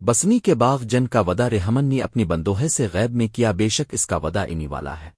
بسنی کے باغ جن کا ودا رحمن نے اپنی بندوہے سے غیب میں کیا، بے شک اس کا ودا انی والا ہے۔